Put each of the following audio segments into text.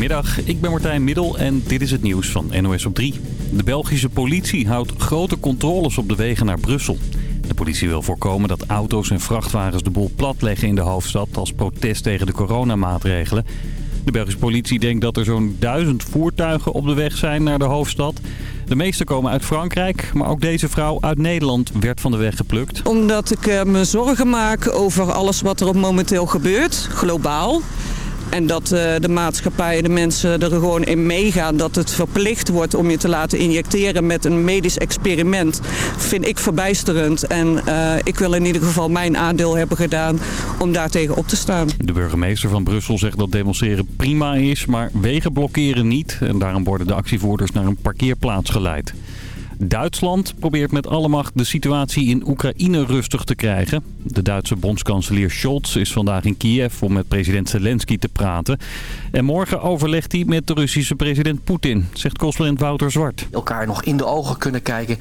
Goedemiddag, ik ben Martijn Middel en dit is het nieuws van NOS op 3. De Belgische politie houdt grote controles op de wegen naar Brussel. De politie wil voorkomen dat auto's en vrachtwagens de boel platleggen in de hoofdstad... als protest tegen de coronamaatregelen. De Belgische politie denkt dat er zo'n duizend voertuigen op de weg zijn naar de hoofdstad. De meeste komen uit Frankrijk, maar ook deze vrouw uit Nederland werd van de weg geplukt. Omdat ik eh, me zorgen maak over alles wat er momenteel gebeurt, globaal. En dat uh, de maatschappij, de mensen er gewoon in meegaan. Dat het verplicht wordt om je te laten injecteren met een medisch experiment. Vind ik verbijsterend. En uh, ik wil in ieder geval mijn aandeel hebben gedaan om daartegen op te staan. De burgemeester van Brussel zegt dat demonstreren prima is, maar wegen blokkeren niet. En daarom worden de actievoerders naar een parkeerplaats geleid. Duitsland probeert met alle macht de situatie in Oekraïne rustig te krijgen. De Duitse bondskanselier Scholz is vandaag in Kiev om met president Zelensky te praten. En morgen overlegt hij met de Russische president Poetin, zegt correspondent Wouter Zwart. Elkaar nog in de ogen kunnen kijken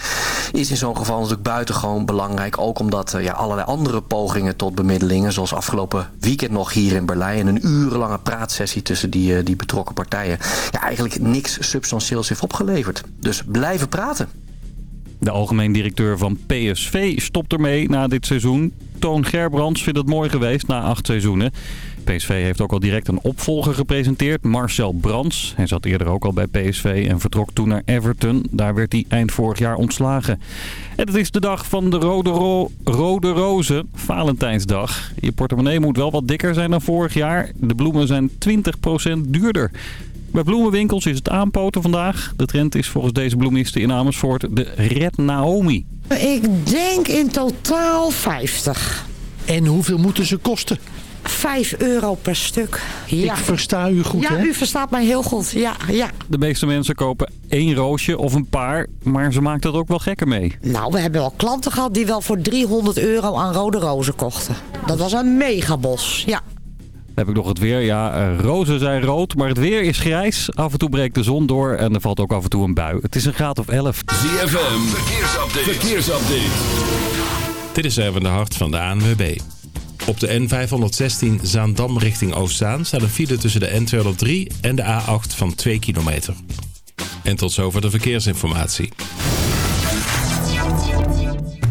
is in zo'n geval natuurlijk buitengewoon belangrijk. Ook omdat ja, allerlei andere pogingen tot bemiddelingen, zoals afgelopen weekend nog hier in Berlijn... een urenlange praatsessie tussen die, die betrokken partijen... Ja, eigenlijk niks substantieels heeft opgeleverd. Dus blijven praten. De algemeen directeur van PSV stopt ermee na dit seizoen. Toon Gerbrands vindt het mooi geweest na acht seizoenen. PSV heeft ook al direct een opvolger gepresenteerd, Marcel Brands. Hij zat eerder ook al bij PSV en vertrok toen naar Everton. Daar werd hij eind vorig jaar ontslagen. En het is de dag van de rode, ro rode rozen, Valentijnsdag. Je portemonnee moet wel wat dikker zijn dan vorig jaar. De bloemen zijn 20% duurder. Bij bloemenwinkels is het aanpoten vandaag. De trend is volgens deze bloemiste in Amersfoort de Red Naomi. Ik denk in totaal 50. En hoeveel moeten ze kosten? 5 euro per stuk. Ja. Ik versta u goed, ja, hè? u verstaat mij heel goed. Ja, ja. De meeste mensen kopen één roosje of een paar, maar ze maakt dat ook wel gekker mee. Nou, we hebben wel klanten gehad die wel voor 300 euro aan rode rozen kochten. Dat was een megabos, ja. Heb ik nog het weer. Ja, rozen zijn rood, maar het weer is grijs. Af en toe breekt de zon door en er valt ook af en toe een bui. Het is een graad of 11. ZFM, verkeersupdate. verkeersupdate. Dit is even de hart van de ANWB. Op de N516 Zaandam richting Oostzaan staat een file tussen de N203 en de A8 van 2 kilometer. En tot zover de verkeersinformatie.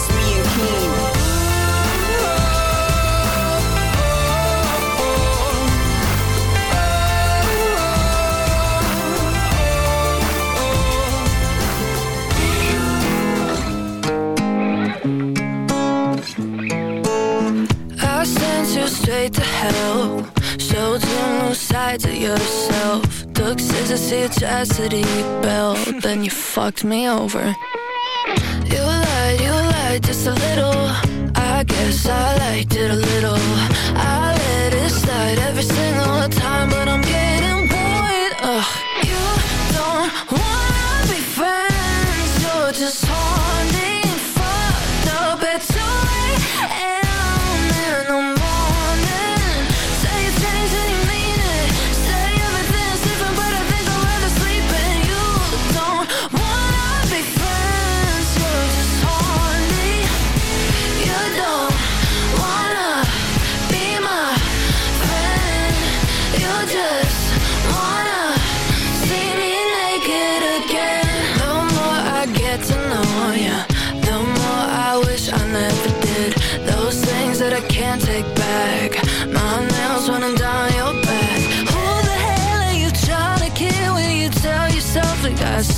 just me and King. I sent you straight to hell. Showed you sides of yourself. Took scissors to your chastity belt Then you fucked me over just a little. I guess I liked it a little. I let it slide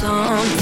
something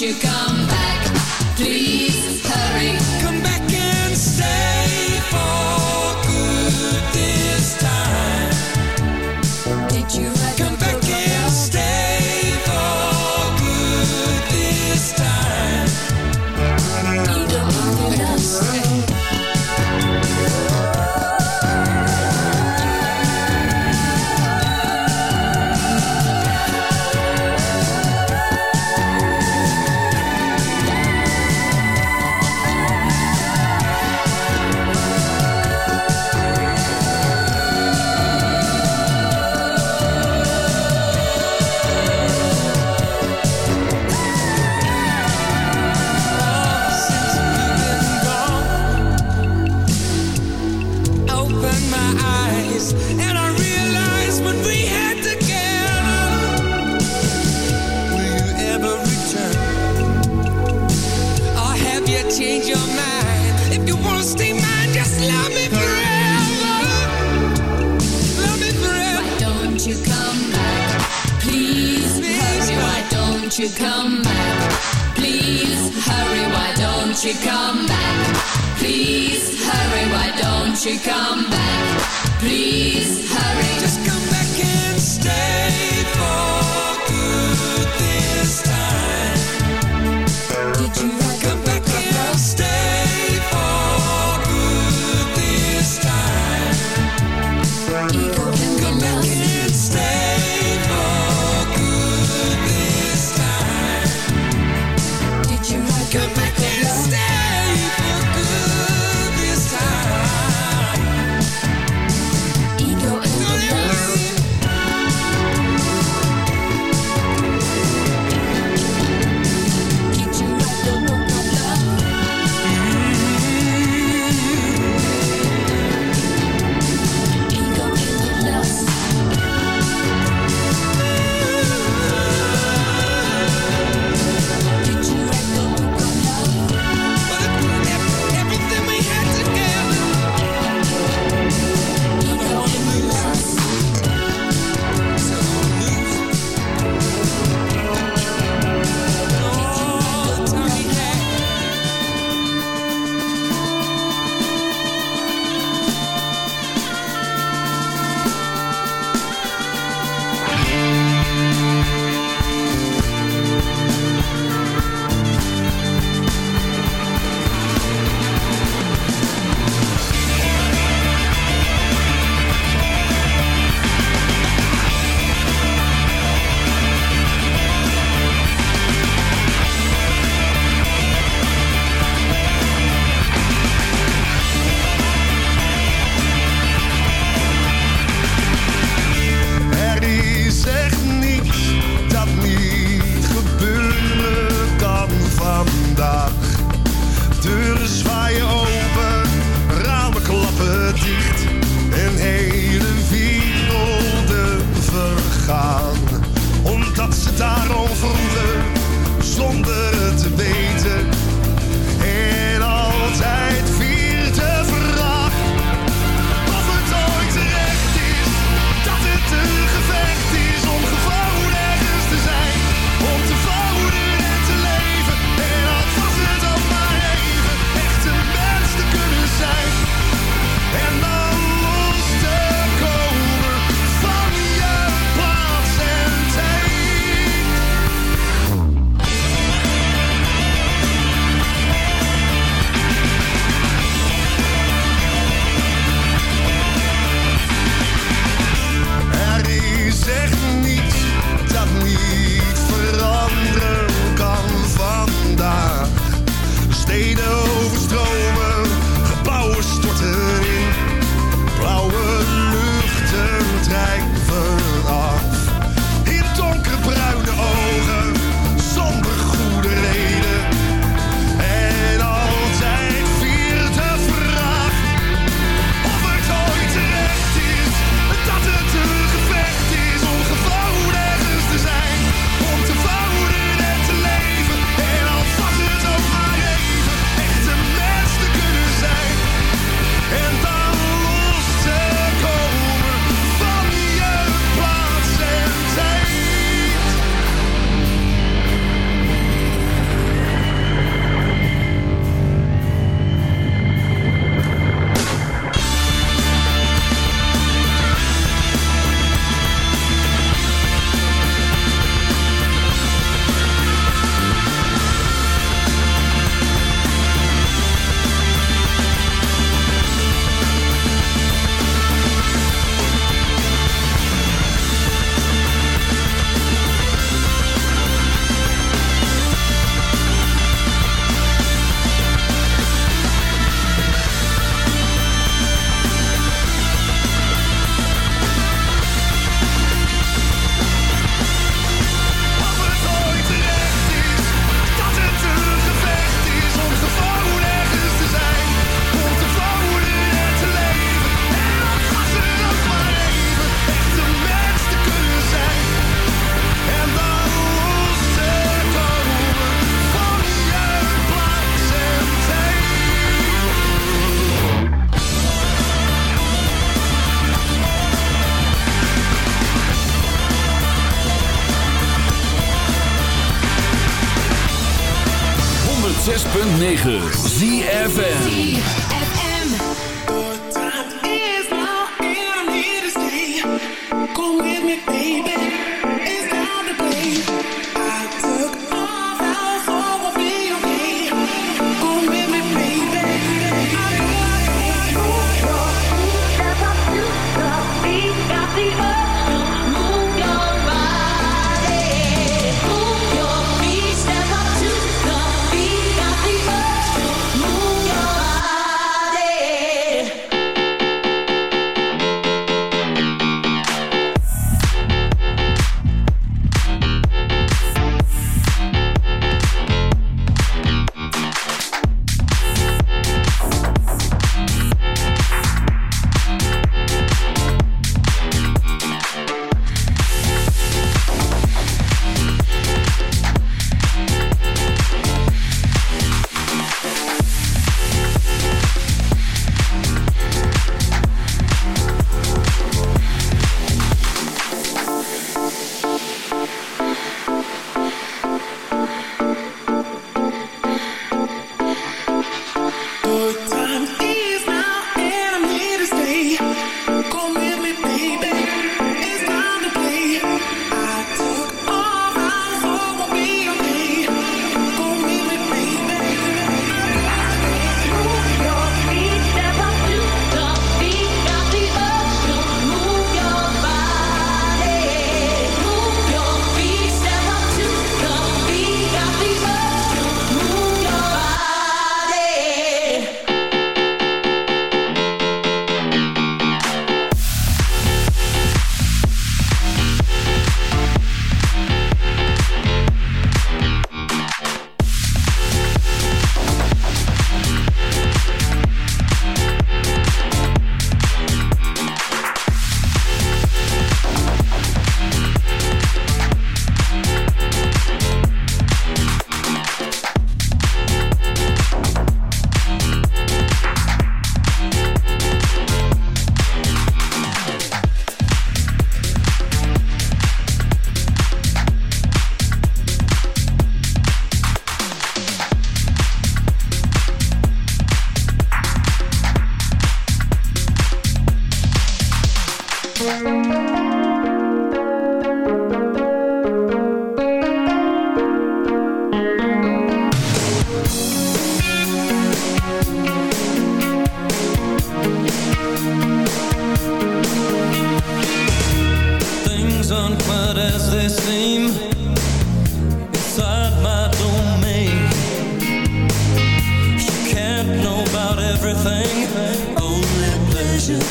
you got.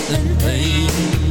And pain.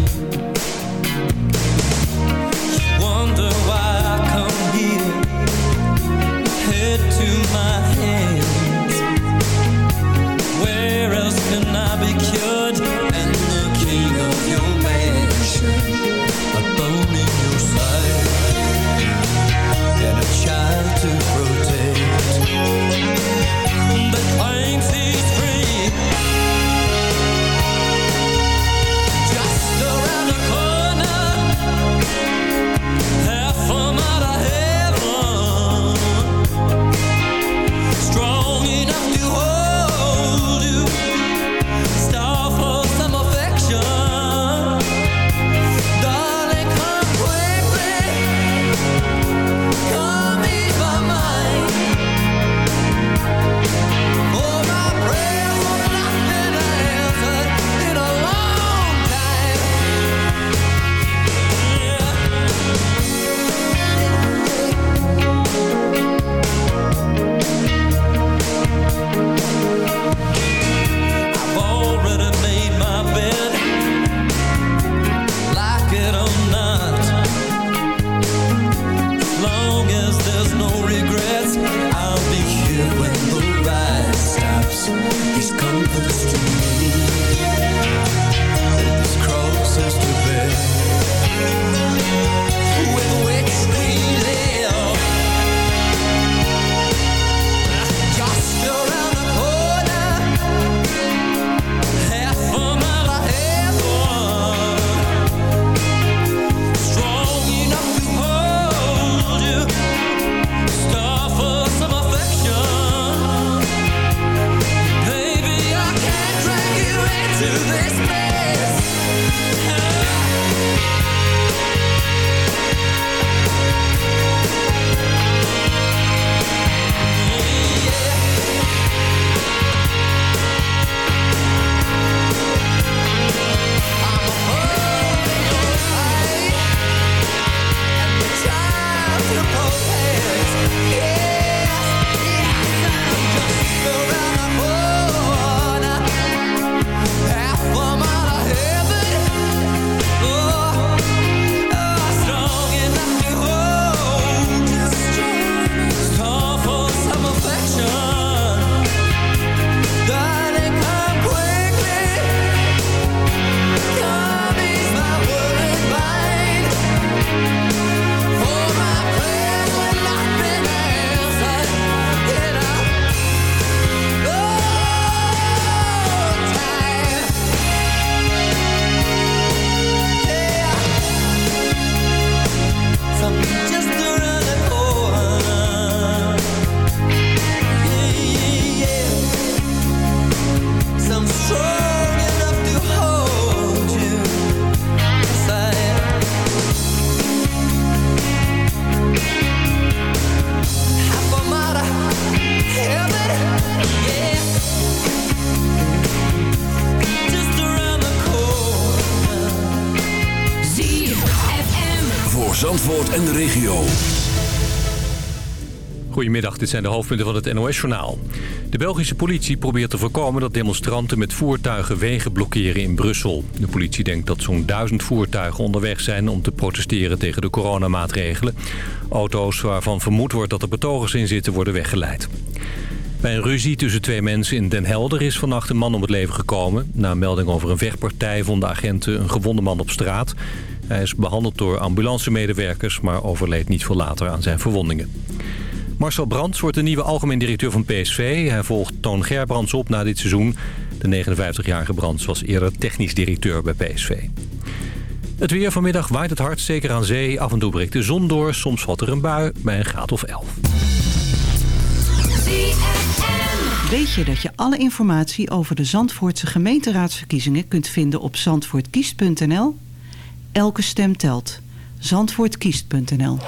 Dit zijn de hoofdpunten van het NOS-journaal. De Belgische politie probeert te voorkomen dat demonstranten met voertuigen wegen blokkeren in Brussel. De politie denkt dat zo'n duizend voertuigen onderweg zijn om te protesteren tegen de coronamaatregelen. Auto's waarvan vermoed wordt dat er betogers in zitten worden weggeleid. Bij een ruzie tussen twee mensen in Den Helder is vannacht een man om het leven gekomen. Na een melding over een vechtpartij vonden agenten een gewonde man op straat. Hij is behandeld door ambulancemedewerkers, maar overleed niet veel later aan zijn verwondingen. Marcel Brands wordt de nieuwe algemeen directeur van PSV. Hij volgt Toon Gerbrands op na dit seizoen. De 59-jarige Brands was eerder technisch directeur bij PSV. Het weer vanmiddag waait het hard, zeker aan zee. Af en toe breekt de zon door, soms valt er een bui bij een graad of 11. Weet je dat je alle informatie over de Zandvoortse gemeenteraadsverkiezingen kunt vinden op zandvoortkiest.nl? Elke stem telt. Zandvoortkiest.nl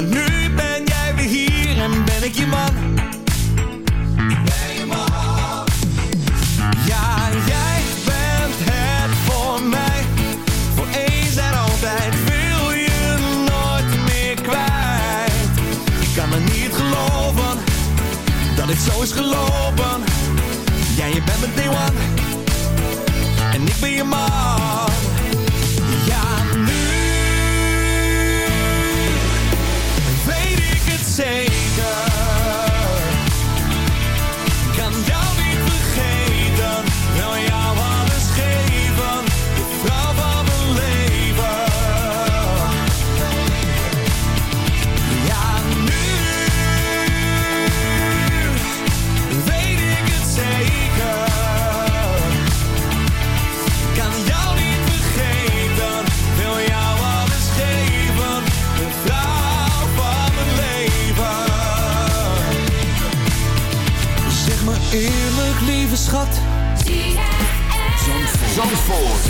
Maar nu ben jij weer hier en ben ik je man. Ik ben. Ja, jij bent het voor mij. Voor eens en altijd wil je nooit meer kwijt. Ik kan het niet geloven dat het zo is gelopen. Ja, je bent mijn. force.